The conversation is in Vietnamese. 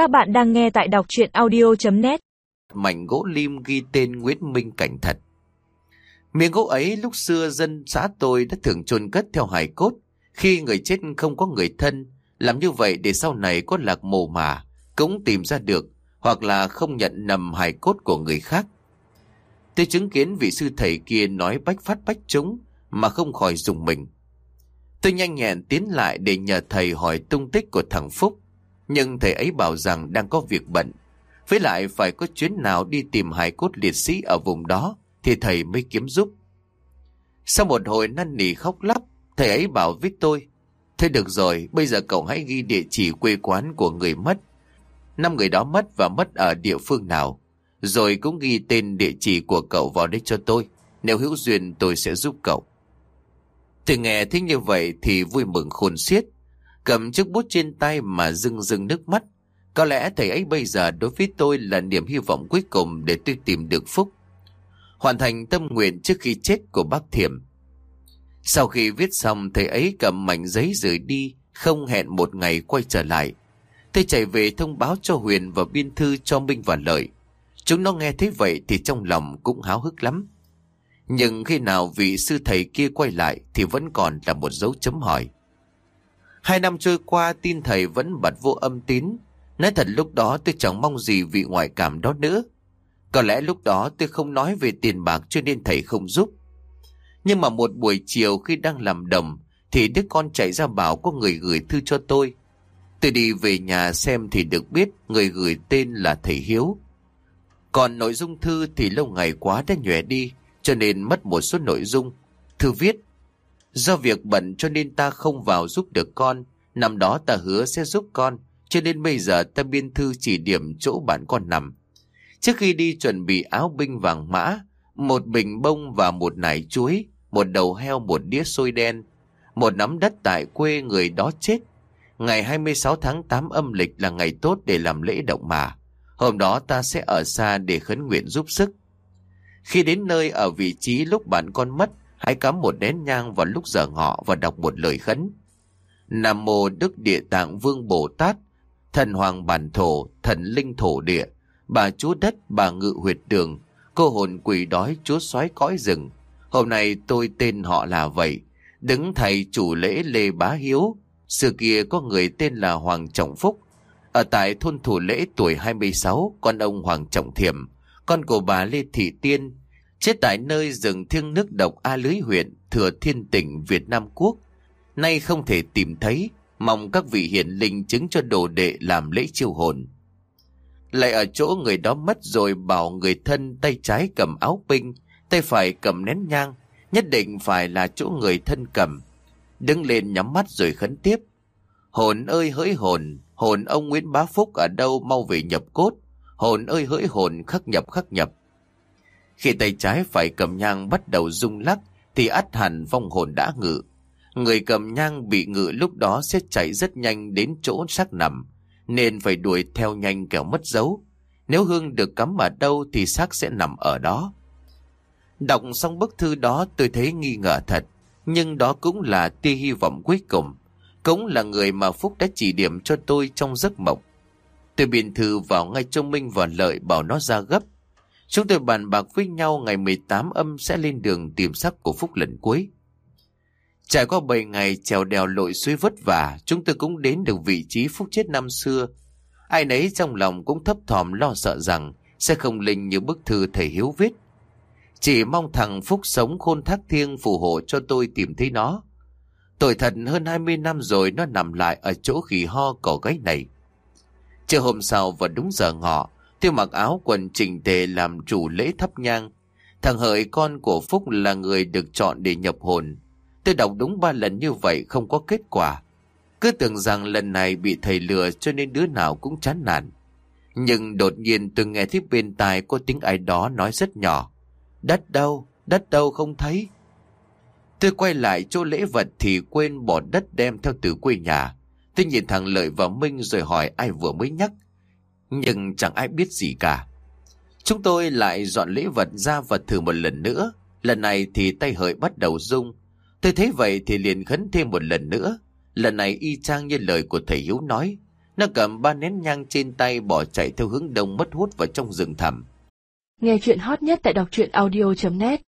Các bạn đang nghe tại đọc chuyện audio.net Mảnh gỗ lim ghi tên Nguyễn Minh Cảnh thật. Miếng gỗ ấy lúc xưa dân xã tôi đã thường chôn cất theo hài cốt. Khi người chết không có người thân, làm như vậy để sau này có lạc mồ mà, cũng tìm ra được, hoặc là không nhận nằm hài cốt của người khác. Tôi chứng kiến vị sư thầy kia nói bách phát bách chúng mà không khỏi dùng mình. Tôi nhanh nhẹn tiến lại để nhờ thầy hỏi tung tích của thằng Phúc. Nhưng thầy ấy bảo rằng đang có việc bận. Với lại phải có chuyến nào đi tìm hải cốt liệt sĩ ở vùng đó thì thầy mới kiếm giúp. Sau một hồi năn nỉ khóc lóc, thầy ấy bảo với tôi. thế được rồi, bây giờ cậu hãy ghi địa chỉ quê quán của người mất. Năm người đó mất và mất ở địa phương nào. Rồi cũng ghi tên địa chỉ của cậu vào đây cho tôi. Nếu hữu duyên tôi sẽ giúp cậu. Từ nghe thế như vậy thì vui mừng khôn xiết. Cầm chiếc bút trên tay mà rưng rưng nước mắt. Có lẽ thầy ấy bây giờ đối với tôi là niềm hy vọng cuối cùng để tôi tìm được Phúc. Hoàn thành tâm nguyện trước khi chết của bác Thiểm. Sau khi viết xong thầy ấy cầm mảnh giấy rời đi, không hẹn một ngày quay trở lại. Tôi chạy về thông báo cho Huyền và biên thư cho Minh và Lợi. Chúng nó nghe thấy vậy thì trong lòng cũng háo hức lắm. Nhưng khi nào vị sư thầy kia quay lại thì vẫn còn là một dấu chấm hỏi. Hai năm trôi qua, tin thầy vẫn bật vô âm tín. Nói thật lúc đó tôi chẳng mong gì vị ngoại cảm đó nữa. Có lẽ lúc đó tôi không nói về tiền bạc cho nên thầy không giúp. Nhưng mà một buổi chiều khi đang làm đồng, thì đứa con chạy ra bảo có người gửi thư cho tôi. Tôi đi về nhà xem thì được biết người gửi tên là thầy Hiếu. Còn nội dung thư thì lâu ngày quá đã nhòe đi, cho nên mất một số nội dung. Thư viết Do việc bận cho nên ta không vào giúp được con. Năm đó ta hứa sẽ giúp con. Cho nên bây giờ ta biên thư chỉ điểm chỗ bạn con nằm. Trước khi đi chuẩn bị áo binh vàng mã, một bình bông và một nải chuối, một đầu heo một đĩa xôi đen, một nắm đất tại quê người đó chết. Ngày 26 tháng 8 âm lịch là ngày tốt để làm lễ động mà. Hôm đó ta sẽ ở xa để khấn nguyện giúp sức. Khi đến nơi ở vị trí lúc bạn con mất, hãy cắm một nén nhang vào lúc giờ ngọ và đọc một lời khấn. Nam mô Đức Địa Tạng Vương Bồ Tát, thần hoàng bản thổ, thần linh thổ địa, bà chúa đất, bà ngự huyệt đường, cô hồn quỷ đói chúa xoáy cõi rừng. Hôm nay tôi tên họ là vậy, đứng thầy chủ lễ Lê Bá Hiếu, xưa kia có người tên là Hoàng Trọng Phúc, ở tại thôn thủ lễ tuổi 26, con ông Hoàng Trọng Thiểm, con của bà Lê Thị Tiên, chết tại nơi rừng thiêng nước độc A Lưới huyện, Thừa Thiên tỉnh Việt Nam Quốc. Nay không thể tìm thấy, mong các vị hiển linh chứng cho đồ đệ làm lễ chiêu hồn. Lại ở chỗ người đó mất rồi bảo người thân tay trái cầm áo binh, tay phải cầm nén nhang, nhất định phải là chỗ người thân cầm. Đứng lên nhắm mắt rồi khấn tiếp. Hồn ơi hỡi hồn, hồn ông Nguyễn Bá Phúc ở đâu mau về nhập cốt. Hồn ơi hỡi hồn khắc nhập khắc nhập. Khi tay trái phải cầm nhang bắt đầu rung lắc thì át hẳn vong hồn đã ngự. Người cầm nhang bị ngự lúc đó sẽ chạy rất nhanh đến chỗ xác nằm, nên phải đuổi theo nhanh kẻo mất dấu. Nếu hương được cắm ở đâu thì xác sẽ nằm ở đó. Đọc xong bức thư đó tôi thấy nghi ngờ thật, nhưng đó cũng là tia hy vọng cuối cùng. Cũng là người mà Phúc đã chỉ điểm cho tôi trong giấc mộng. Tôi biên thư vào ngay trong Minh và Lợi bảo nó ra gấp. Chúng tôi bàn bạc với nhau ngày 18 âm sẽ lên đường tìm sắc của Phúc lần cuối. Trải qua 7 ngày trèo đèo lội suối vất vả, chúng tôi cũng đến được vị trí Phúc chết năm xưa. Ai nấy trong lòng cũng thấp thỏm lo sợ rằng sẽ không linh như bức thư thầy Hiếu viết. Chỉ mong thằng Phúc sống khôn thác thiêng phù hộ cho tôi tìm thấy nó. tội thật hơn 20 năm rồi nó nằm lại ở chỗ khỉ ho cỏ gáy này. Trưa hôm sau và đúng giờ ngọ, tiêu mặc áo quần chỉnh tề làm chủ lễ thắp nhang. Thằng Hợi, con của Phúc là người được chọn để nhập hồn. Tôi đọc đúng ba lần như vậy không có kết quả. Cứ tưởng rằng lần này bị thầy lừa cho nên đứa nào cũng chán nản. Nhưng đột nhiên tôi nghe thấy bên tai có tiếng ai đó nói rất nhỏ. Đất đâu? Đất đâu không thấy? Tôi quay lại chỗ lễ vật thì quên bỏ đất đem theo từ quê nhà. Tôi nhìn thằng Lợi và Minh rồi hỏi ai vừa mới nhắc. Nhưng chẳng ai biết gì cả. Chúng tôi lại dọn lễ vật ra và thử một lần nữa. Lần này thì tay hợi bắt đầu rung. Tôi thấy vậy thì liền khấn thêm một lần nữa. Lần này y chang như lời của thầy Hiếu nói. Nó cầm ba nén nhang trên tay bỏ chạy theo hướng đông mất hút vào trong rừng thẳm. Nghe chuyện hot nhất tại đọc truyện audio.net